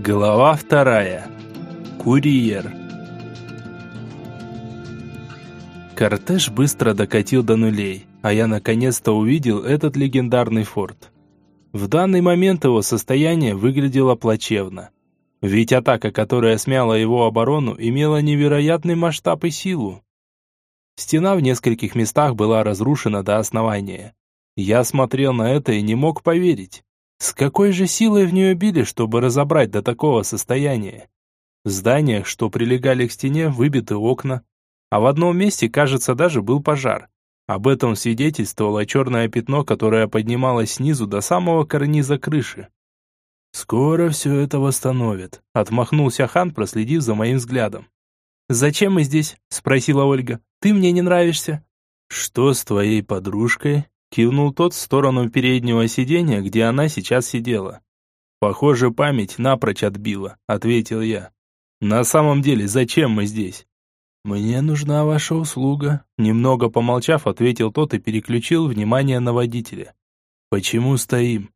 Глава вторая. Курьер. Кортеж быстро докатил до нулей, а я наконец-то увидел этот легендарный форт. В данный момент его состояние выглядело плачевно. Ведь атака, которая смяла его оборону, имела невероятный масштаб и силу. Стена в нескольких местах была разрушена до основания. Я смотрел на это и не мог поверить. С какой же силой в нее били, чтобы разобрать до такого состояния? В зданиях, что прилегали к стене, выбиты окна, а в одном месте, кажется, даже был пожар. Об этом свидетельствовало черное пятно, которое поднималось снизу до самого карниза крыши. «Скоро все это восстановят», — отмахнулся хан, проследив за моим взглядом. «Зачем мы здесь?» — спросила Ольга. «Ты мне не нравишься». «Что с твоей подружкой?» Кивнул тот в сторону переднего сиденья, где она сейчас сидела. «Похоже, память напрочь отбила», — ответил я. «На самом деле, зачем мы здесь?» «Мне нужна ваша услуга», — немного помолчав, ответил тот и переключил внимание на водителя. «Почему стоим?»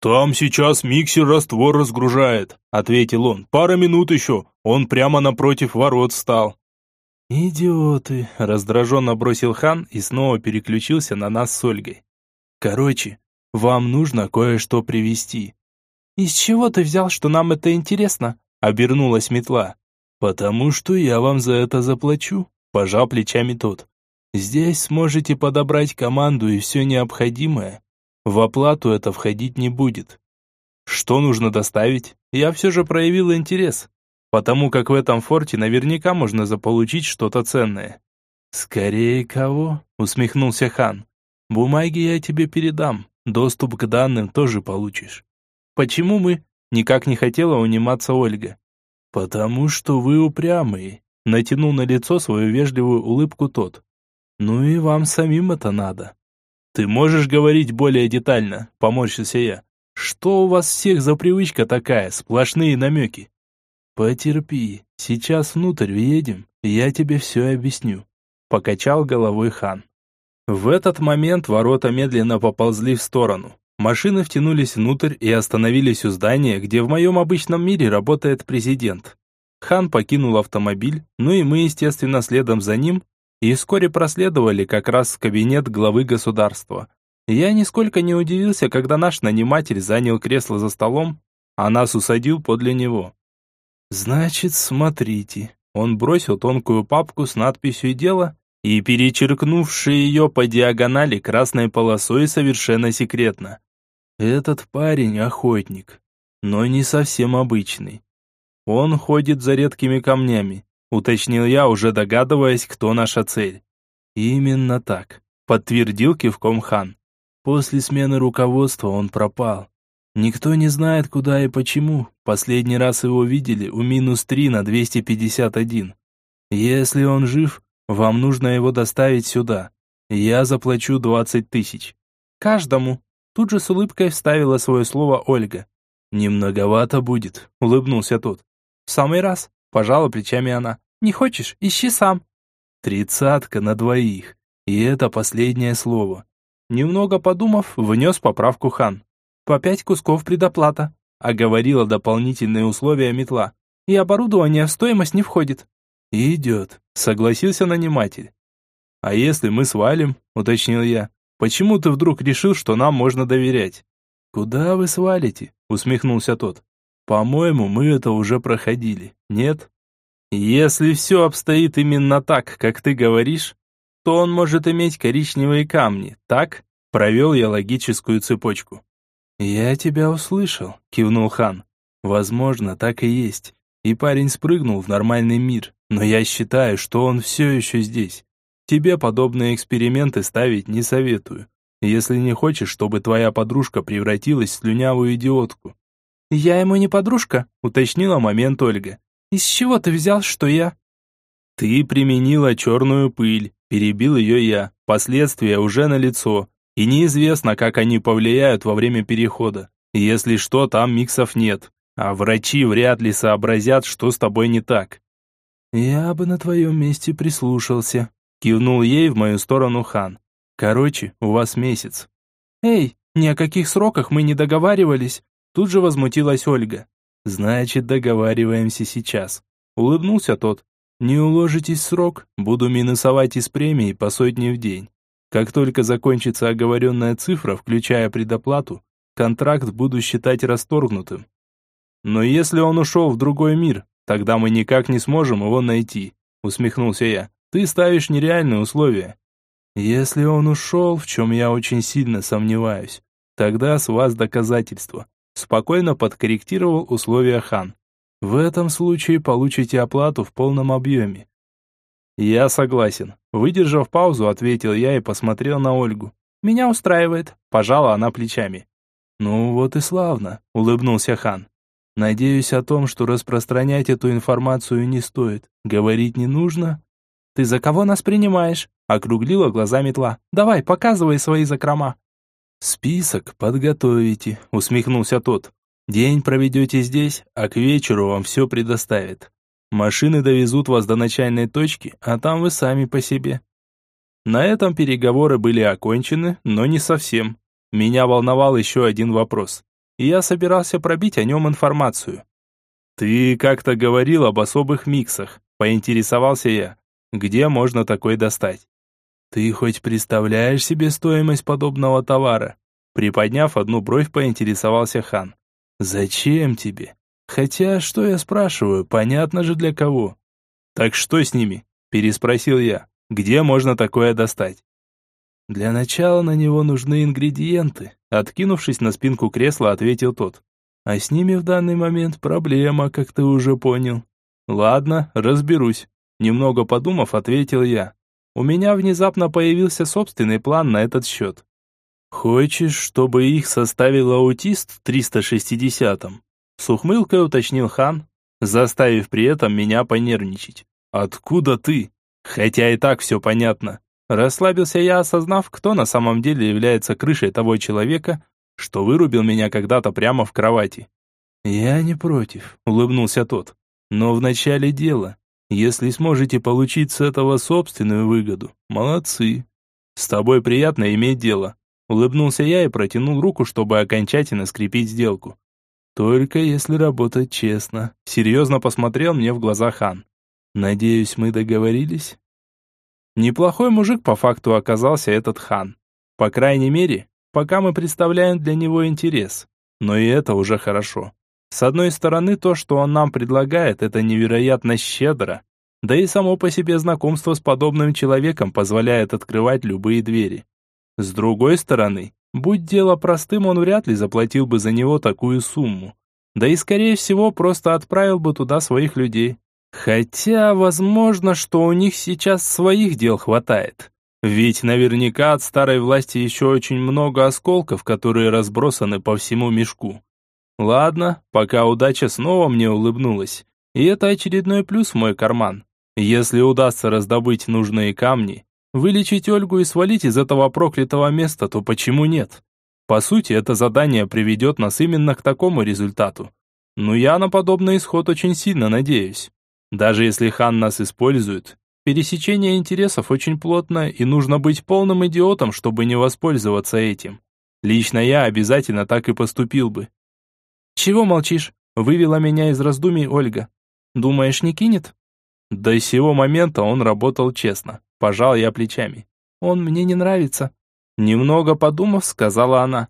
«Там сейчас миксер раствор разгружает», — ответил он. «Пара минут еще, он прямо напротив ворот стал». «Идиоты!» – раздраженно бросил хан и снова переключился на нас с Ольгой. «Короче, вам нужно кое-что привезти». «Из чего ты взял, что нам это интересно?» – обернулась метла. «Потому что я вам за это заплачу», – пожал плечами тот. «Здесь сможете подобрать команду и все необходимое. В оплату это входить не будет». «Что нужно доставить?» Я все же проявил интерес потому как в этом форте наверняка можно заполучить что-то ценное. «Скорее кого?» — усмехнулся хан. «Бумаги я тебе передам, доступ к данным тоже получишь». «Почему мы?» — никак не хотела униматься Ольга. «Потому что вы упрямые», — натянул на лицо свою вежливую улыбку тот. «Ну и вам самим это надо». «Ты можешь говорить более детально?» — поморщился я. «Что у вас всех за привычка такая, сплошные намеки?» «Потерпи, сейчас внутрь въедем, я тебе все объясню», — покачал головой хан. В этот момент ворота медленно поползли в сторону. Машины втянулись внутрь и остановились у здания, где в моем обычном мире работает президент. Хан покинул автомобиль, ну и мы, естественно, следом за ним, и вскоре проследовали как раз в кабинет главы государства. Я нисколько не удивился, когда наш наниматель занял кресло за столом, а нас усадил подле него. «Значит, смотрите». Он бросил тонкую папку с надписью «Дело» и перечеркнувший ее по диагонали красной полосой совершенно секретно. «Этот парень охотник, но не совсем обычный. Он ходит за редкими камнями», уточнил я, уже догадываясь, кто наша цель. «Именно так», подтвердил кивком хан. После смены руководства он пропал. Никто не знает, куда и почему. Последний раз его видели у минус 3 на 251. Если он жив, вам нужно его доставить сюда. Я заплачу 20 тысяч. Каждому. Тут же с улыбкой вставила свое слово Ольга. «Немноговато будет», — улыбнулся тот. «В самый раз», — пожала плечами она. «Не хочешь? Ищи сам». «Тридцатка на двоих. И это последнее слово». Немного подумав, внес поправку хан. По пять кусков предоплата, оговорила дополнительные условия метла. И оборудование в стоимость не входит. Идет, согласился наниматель. А если мы свалим, уточнил я. Почему ты вдруг решил, что нам можно доверять? Куда вы свалите? усмехнулся тот. По-моему, мы это уже проходили. Нет? Если все обстоит именно так, как ты говоришь, то он может иметь коричневые камни, так? Провел я логическую цепочку. «Я тебя услышал», — кивнул хан. «Возможно, так и есть. И парень спрыгнул в нормальный мир, но я считаю, что он все еще здесь. Тебе подобные эксперименты ставить не советую, если не хочешь, чтобы твоя подружка превратилась в слюнявую идиотку». «Я ему не подружка», — уточнила момент Ольга. «Из чего ты взял, что я?» «Ты применила черную пыль», — перебил ее я. «Последствия уже налицо. И неизвестно, как они повлияют во время перехода. Если что, там миксов нет. А врачи вряд ли сообразят, что с тобой не так. «Я бы на твоем месте прислушался», — кивнул ей в мою сторону хан. «Короче, у вас месяц». «Эй, ни о каких сроках мы не договаривались», — тут же возмутилась Ольга. Значит, договариваемся сейчас. Улыбнулся тот. Не уложитесь в срок, буду минусовать из премии по сотне в день. Как только закончится оговоренная цифра, включая предоплату, контракт буду считать расторгнутым. Но если он ушел в другой мир, тогда мы никак не сможем его найти, усмехнулся я. Ты ставишь нереальные условия. Если он ушел, в чем я очень сильно сомневаюсь, тогда с вас доказательства. Спокойно подкорректировал условия хан. В этом случае получите оплату в полном объеме. Я согласен. Выдержав паузу, ответил я и посмотрел на Ольгу. Меня устраивает. Пожала она плечами. Ну вот и славно, улыбнулся хан. Надеюсь о том, что распространять эту информацию не стоит. Говорить не нужно. Ты за кого нас принимаешь? Округлила глаза метла. Давай, показывай свои закрома. Список подготовите, усмехнулся тот. День проведете здесь, а к вечеру вам все предоставят. Машины довезут вас до начальной точки, а там вы сами по себе. На этом переговоры были окончены, но не совсем. Меня волновал еще один вопрос, и я собирался пробить о нем информацию. «Ты как-то говорил об особых миксах», – поинтересовался я. «Где можно такой достать?» «Ты хоть представляешь себе стоимость подобного товара?» Приподняв одну бровь, поинтересовался хан. «Зачем тебе? Хотя, что я спрашиваю, понятно же для кого». «Так что с ними?» – переспросил я. «Где можно такое достать?» «Для начала на него нужны ингредиенты», – откинувшись на спинку кресла, ответил тот. «А с ними в данный момент проблема, как ты уже понял». «Ладно, разберусь», – немного подумав, ответил я. «У меня внезапно появился собственный план на этот счет. «Хочешь, чтобы их составил аутист в 360-м?» С ухмылкой уточнил хан, заставив при этом меня понервничать. «Откуда ты?» Хотя и так все понятно. Расслабился я, осознав, кто на самом деле является крышей того человека, что вырубил меня когда-то прямо в кровати. «Я не против», — улыбнулся тот. «Но в начале дела, если сможете получить с этого собственную выгоду, молодцы. С тобой приятно иметь дело. Улыбнулся я и протянул руку, чтобы окончательно скрепить сделку. Только если работать честно. Серьезно посмотрел мне в глаза хан. Надеюсь, мы договорились? Неплохой мужик по факту оказался этот хан. По крайней мере, пока мы представляем для него интерес. Но и это уже хорошо. С одной стороны, то, что он нам предлагает, это невероятно щедро. Да и само по себе знакомство с подобным человеком позволяет открывать любые двери. С другой стороны, будь дело простым, он вряд ли заплатил бы за него такую сумму. Да и, скорее всего, просто отправил бы туда своих людей. Хотя, возможно, что у них сейчас своих дел хватает. Ведь наверняка от старой власти еще очень много осколков, которые разбросаны по всему мешку. Ладно, пока удача снова мне улыбнулась. И это очередной плюс в мой карман. Если удастся раздобыть нужные камни, Вылечить Ольгу и свалить из этого проклятого места, то почему нет? По сути, это задание приведет нас именно к такому результату. Но я на подобный исход очень сильно надеюсь. Даже если хан нас использует, пересечение интересов очень плотное, и нужно быть полным идиотом, чтобы не воспользоваться этим. Лично я обязательно так и поступил бы. «Чего молчишь?» – вывела меня из раздумий Ольга. «Думаешь, не кинет?» До сего момента он работал честно. Пожал я плечами. Он мне не нравится. Немного подумав, сказала она.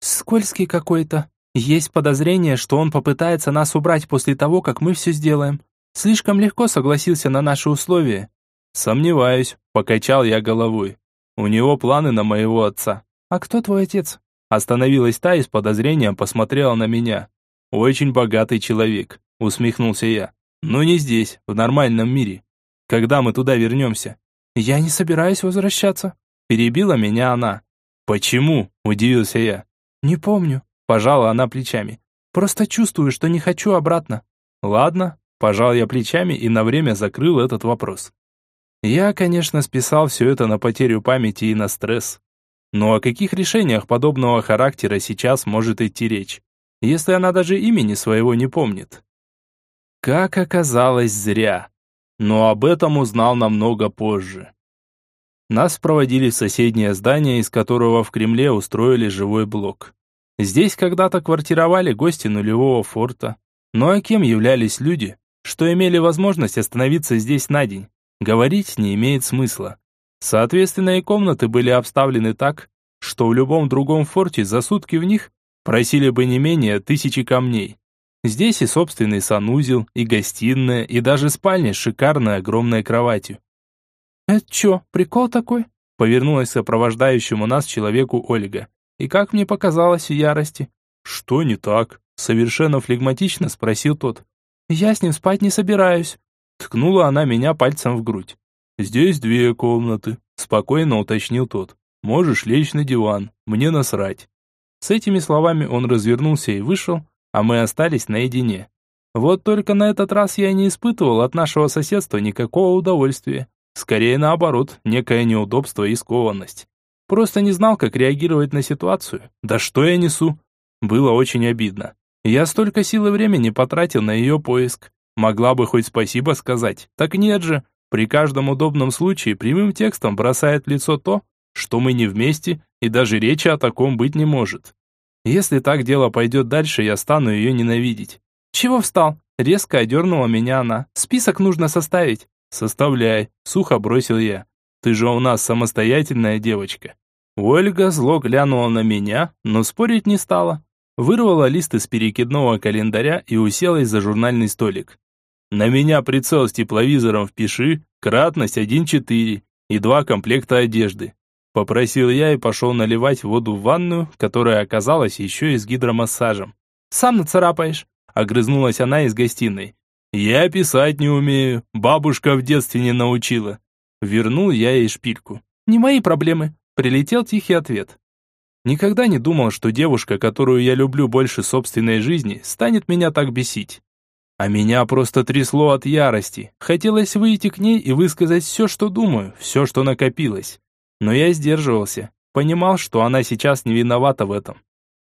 Скользкий какой-то. Есть подозрение, что он попытается нас убрать после того, как мы все сделаем. Слишком легко согласился на наши условия. Сомневаюсь, покачал я головой. У него планы на моего отца. А кто твой отец? Остановилась та и с подозрением посмотрела на меня. Очень богатый человек, усмехнулся я. Но не здесь, в нормальном мире. Когда мы туда вернемся? «Я не собираюсь возвращаться», – перебила меня она. «Почему?» – удивился я. «Не помню», – пожала она плечами. «Просто чувствую, что не хочу обратно». «Ладно», – пожал я плечами и на время закрыл этот вопрос. Я, конечно, списал все это на потерю памяти и на стресс. Но о каких решениях подобного характера сейчас может идти речь, если она даже имени своего не помнит? Как оказалось, зря но об этом узнал намного позже. Нас проводили в соседнее здание, из которого в Кремле устроили живой блок. Здесь когда-то квартировали гости нулевого форта. Ну а кем являлись люди, что имели возможность остановиться здесь на день? Говорить не имеет смысла. Соответственно, и комнаты были обставлены так, что в любом другом форте за сутки в них просили бы не менее тысячи камней. Здесь и собственный санузел, и гостиная, и даже спальня с шикарной огромной кроватью. «Это чё, прикол такой?» Повернулась к сопровождающему нас человеку Ольга. И как мне показалось в ярости. «Что не так?» Совершенно флегматично спросил тот. «Я с ним спать не собираюсь». Ткнула она меня пальцем в грудь. «Здесь две комнаты», спокойно уточнил тот. «Можешь лечь на диван, мне насрать». С этими словами он развернулся и вышел, а мы остались наедине. Вот только на этот раз я не испытывал от нашего соседства никакого удовольствия. Скорее наоборот, некое неудобство и скованность. Просто не знал, как реагировать на ситуацию. Да что я несу? Было очень обидно. Я столько сил и времени потратил на ее поиск. Могла бы хоть спасибо сказать. Так нет же. При каждом удобном случае прямым текстом бросает в лицо то, что мы не вместе, и даже речи о таком быть не может. Если так дело пойдет дальше, я стану ее ненавидеть. Чего встал? Резко одернула меня она. Список нужно составить. Составляй, сухо бросил я. Ты же у нас самостоятельная девочка. Ольга зло глянула на меня, но спорить не стала. Вырвала лист из перекидного календаря и уселась за журнальный столик. На меня прицел с тепловизором впиши, кратность 1.4 и два комплекта одежды. Попросил я и пошел наливать воду в ванную, которая оказалась еще и с гидромассажем. «Сам нацарапаешь», — огрызнулась она из гостиной. «Я писать не умею, бабушка в детстве не научила». Вернул я ей шпильку. «Не мои проблемы», — прилетел тихий ответ. Никогда не думал, что девушка, которую я люблю больше собственной жизни, станет меня так бесить. А меня просто трясло от ярости. Хотелось выйти к ней и высказать все, что думаю, все, что накопилось. Но я сдерживался, понимал, что она сейчас не виновата в этом.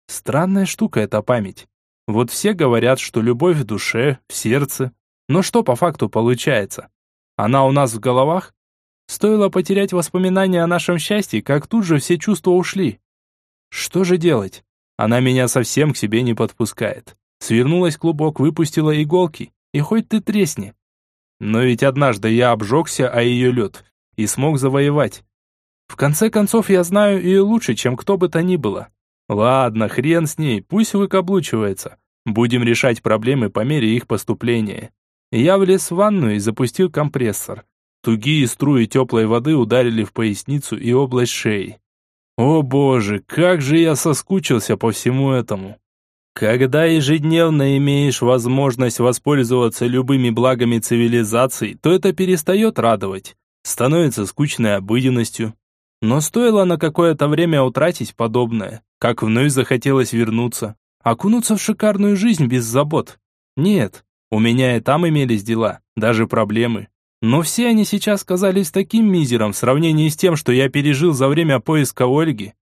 Странная штука эта память. Вот все говорят, что любовь в душе, в сердце. Но что по факту получается? Она у нас в головах? Стоило потерять воспоминания о нашем счастье, как тут же все чувства ушли. Что же делать? Она меня совсем к себе не подпускает. Свернулась клубок, выпустила иголки, и хоть ты тресни. Но ведь однажды я обжегся о ее лед и смог завоевать. В конце концов, я знаю ее лучше, чем кто бы то ни было. Ладно, хрен с ней, пусть выкаблучивается. Будем решать проблемы по мере их поступления. Я влез в ванну и запустил компрессор. Тугие струи теплой воды ударили в поясницу и область шеи. О боже, как же я соскучился по всему этому. Когда ежедневно имеешь возможность воспользоваться любыми благами цивилизации, то это перестает радовать, становится скучной обыденностью. Но стоило на какое-то время утратить подобное, как вновь захотелось вернуться, окунуться в шикарную жизнь без забот. Нет, у меня и там имелись дела, даже проблемы. Но все они сейчас казались таким мизером в сравнении с тем, что я пережил за время поиска Ольги.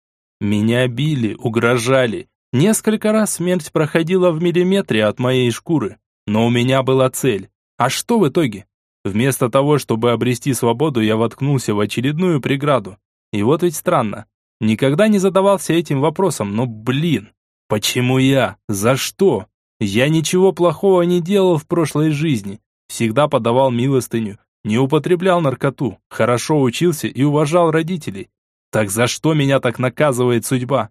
Меня били, угрожали. Несколько раз смерть проходила в миллиметре от моей шкуры. Но у меня была цель. А что в итоге? Вместо того, чтобы обрести свободу, я воткнулся в очередную преграду. И вот ведь странно. Никогда не задавался этим вопросом, но, блин, почему я? За что? Я ничего плохого не делал в прошлой жизни. Всегда подавал милостыню, не употреблял наркоту, хорошо учился и уважал родителей. Так за что меня так наказывает судьба?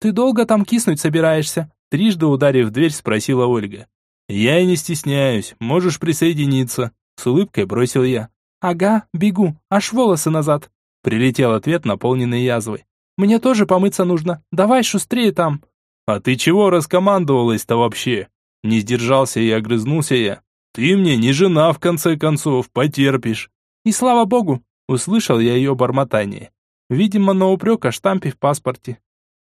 Ты долго там киснуть собираешься? Трижды ударив в дверь, спросила Ольга. Я и не стесняюсь, можешь присоединиться. С улыбкой бросил я. Ага, бегу, аж волосы назад. Прилетел ответ, наполненный язвой. «Мне тоже помыться нужно. Давай шустрее там». «А ты чего раскомандовалась-то вообще?» Не сдержался и огрызнулся я. «Ты мне не жена, в конце концов, потерпишь». «И слава богу!» Услышал я ее бормотание. Видимо, на упрек о штампе в паспорте.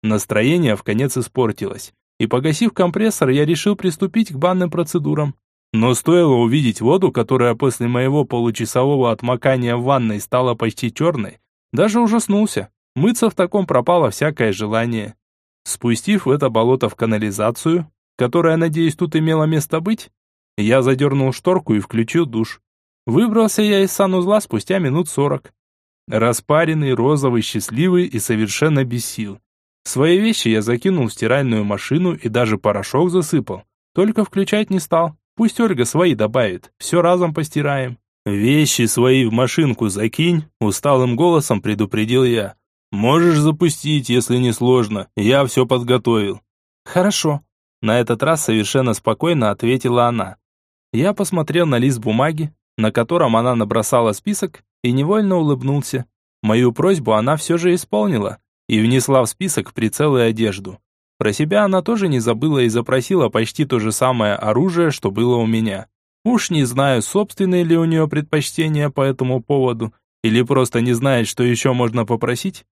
Настроение в конец испортилось. И погасив компрессор, я решил приступить к банным процедурам. Но стоило увидеть воду, которая после моего получасового отмокания в ванной стала почти черной, даже ужаснулся. Мыться в таком пропало всякое желание. Спустив это болото в канализацию, которая, надеюсь, тут имела место быть, я задернул шторку и включил душ. Выбрался я из санузла спустя минут сорок. Распаренный, розовый, счастливый и совершенно без сил. Свои вещи я закинул в стиральную машину и даже порошок засыпал, Только включать не стал. Пусть Ольга свои добавит, все разом постираем. «Вещи свои в машинку закинь», – усталым голосом предупредил я. «Можешь запустить, если не сложно. Я все подготовил». «Хорошо», – на этот раз совершенно спокойно ответила она. Я посмотрел на лист бумаги, на котором она набросала список, и невольно улыбнулся. Мою просьбу она все же исполнила и внесла в список прицел и одежду. Про себя она тоже не забыла и запросила почти то же самое оружие, что было у меня. Уж не знаю, собственные ли у нее предпочтения по этому поводу, или просто не знает, что еще можно попросить.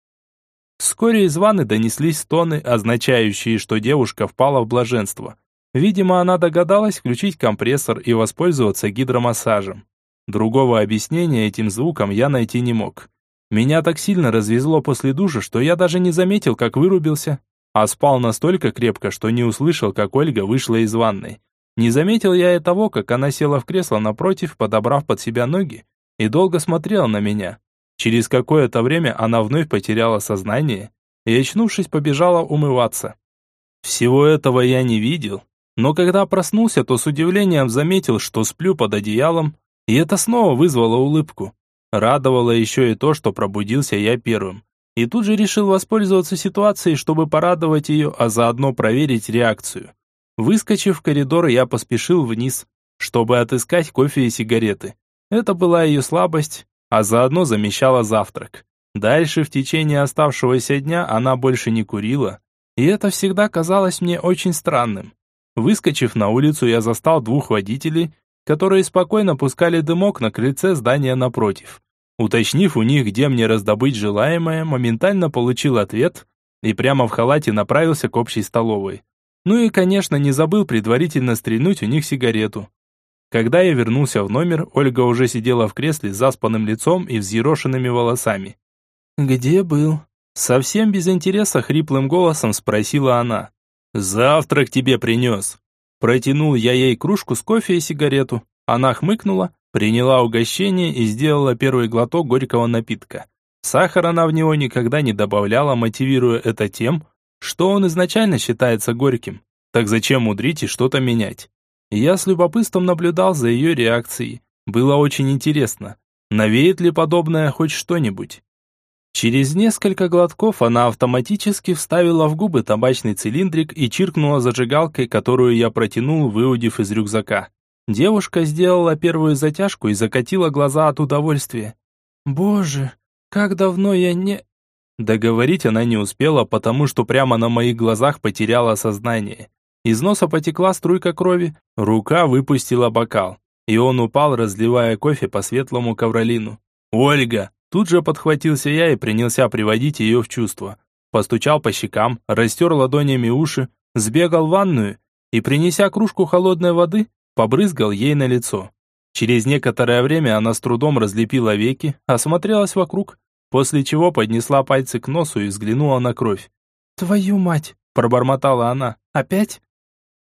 Вскоре из ванны донеслись стоны, означающие, что девушка впала в блаженство. Видимо, она догадалась включить компрессор и воспользоваться гидромассажем. Другого объяснения этим звукам я найти не мог. Меня так сильно развезло после душа, что я даже не заметил, как вырубился, а спал настолько крепко, что не услышал, как Ольга вышла из ванной. Не заметил я и того, как она села в кресло напротив, подобрав под себя ноги, и долго смотрела на меня. Через какое-то время она вновь потеряла сознание и, очнувшись, побежала умываться. Всего этого я не видел, но когда проснулся, то с удивлением заметил, что сплю под одеялом, и это снова вызвало улыбку. Радовало еще и то, что пробудился я первым. И тут же решил воспользоваться ситуацией, чтобы порадовать ее, а заодно проверить реакцию. Выскочив в коридор, я поспешил вниз, чтобы отыскать кофе и сигареты. Это была ее слабость, а заодно замещала завтрак. Дальше в течение оставшегося дня она больше не курила, и это всегда казалось мне очень странным. Выскочив на улицу, я застал двух водителей, которые спокойно пускали дымок на крыльце здания напротив. Уточнив у них, где мне раздобыть желаемое, моментально получил ответ и прямо в халате направился к общей столовой. Ну и, конечно, не забыл предварительно стрельнуть у них сигарету. Когда я вернулся в номер, Ольга уже сидела в кресле с заспанным лицом и взъерошенными волосами. «Где был?» Совсем без интереса хриплым голосом спросила она. «Завтрак тебе принес». Протянул я ей кружку с кофе и сигарету. Она хмыкнула, приняла угощение и сделала первый глоток горького напитка. Сахар она в него никогда не добавляла, мотивируя это тем, что он изначально считается горьким. Так зачем мудрить и что-то менять? Я с любопытством наблюдал за ее реакцией. Было очень интересно, навеет ли подобное хоть что-нибудь. Через несколько глотков она автоматически вставила в губы табачный цилиндрик и чиркнула зажигалкой, которую я протянул, выудив из рюкзака. Девушка сделала первую затяжку и закатила глаза от удовольствия. «Боже, как давно я не...» Договорить она не успела, потому что прямо на моих глазах потеряла сознание. Из носа потекла струйка крови, рука выпустила бокал, и он упал, разливая кофе по светлому ковролину. «Ольга!» Тут же подхватился я и принялся приводить ее в чувство. Постучал по щекам, растер ладонями уши, сбегал в ванную и, принеся кружку холодной воды, побрызгал ей на лицо. Через некоторое время она с трудом разлепила веки, осмотрелась вокруг после чего поднесла пальцы к носу и взглянула на кровь. «Твою мать!» – пробормотала она. «Опять?»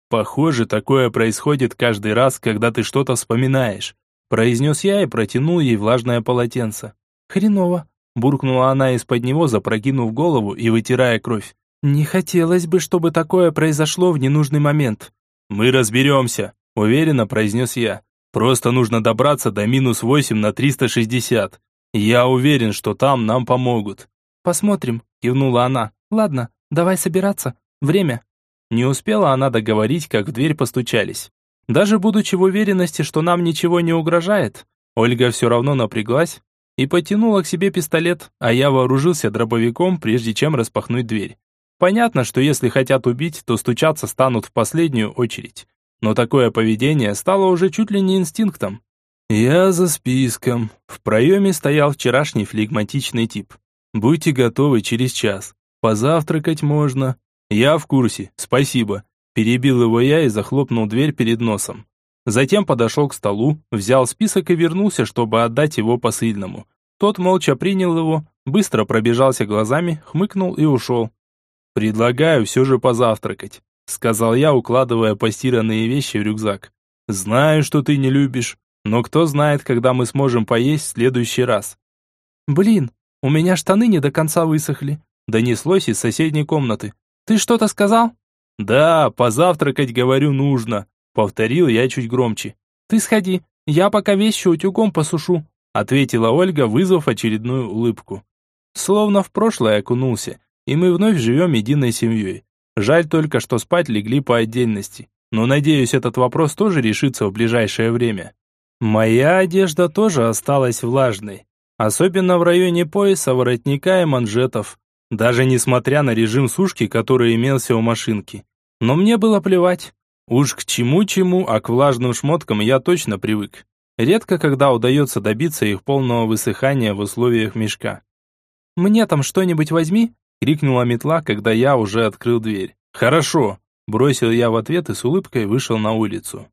«Похоже, такое происходит каждый раз, когда ты что-то вспоминаешь», – произнес я и протянул ей влажное полотенце. «Хреново», – буркнула она из-под него, запрокинув голову и вытирая кровь. «Не хотелось бы, чтобы такое произошло в ненужный момент». «Мы разберемся», – уверенно произнес я. «Просто нужно добраться до минус восемь на триста шестьдесят. «Я уверен, что там нам помогут». «Посмотрим», – кивнула она. «Ладно, давай собираться. Время». Не успела она договорить, как в дверь постучались. Даже будучи в уверенности, что нам ничего не угрожает, Ольга все равно напряглась и потянула к себе пистолет, а я вооружился дробовиком, прежде чем распахнуть дверь. Понятно, что если хотят убить, то стучаться станут в последнюю очередь. Но такое поведение стало уже чуть ли не инстинктом. «Я за списком». В проеме стоял вчерашний флегматичный тип. «Будьте готовы через час. Позавтракать можно». «Я в курсе, спасибо». Перебил его я и захлопнул дверь перед носом. Затем подошел к столу, взял список и вернулся, чтобы отдать его посыльному. Тот молча принял его, быстро пробежался глазами, хмыкнул и ушел. «Предлагаю все же позавтракать», — сказал я, укладывая постиранные вещи в рюкзак. «Знаю, что ты не любишь, но кто знает, когда мы сможем поесть в следующий раз. Блин, у меня штаны не до конца высохли. Донеслось из соседней комнаты. Ты что-то сказал? «Да, позавтракать, говорю, нужно», — повторил я чуть громче. «Ты сходи, я пока вещи утюгом посушу», — ответила Ольга, вызвав очередную улыбку. Словно в прошлое окунулся, и мы вновь живем единой семьей. Жаль только, что спать легли по отдельности. Но надеюсь, этот вопрос тоже решится в ближайшее время. Моя одежда тоже осталась влажной. Особенно в районе пояса, воротника и манжетов. Даже несмотря на режим сушки, который имелся у машинки. Но мне было плевать. Уж к чему-чему, а к влажным шмоткам я точно привык. Редко когда удается добиться их полного высыхания в условиях мешка. «Мне там что-нибудь возьми?» — крикнула метла, когда я уже открыл дверь. «Хорошо», — бросил я в ответ и с улыбкой вышел на улицу.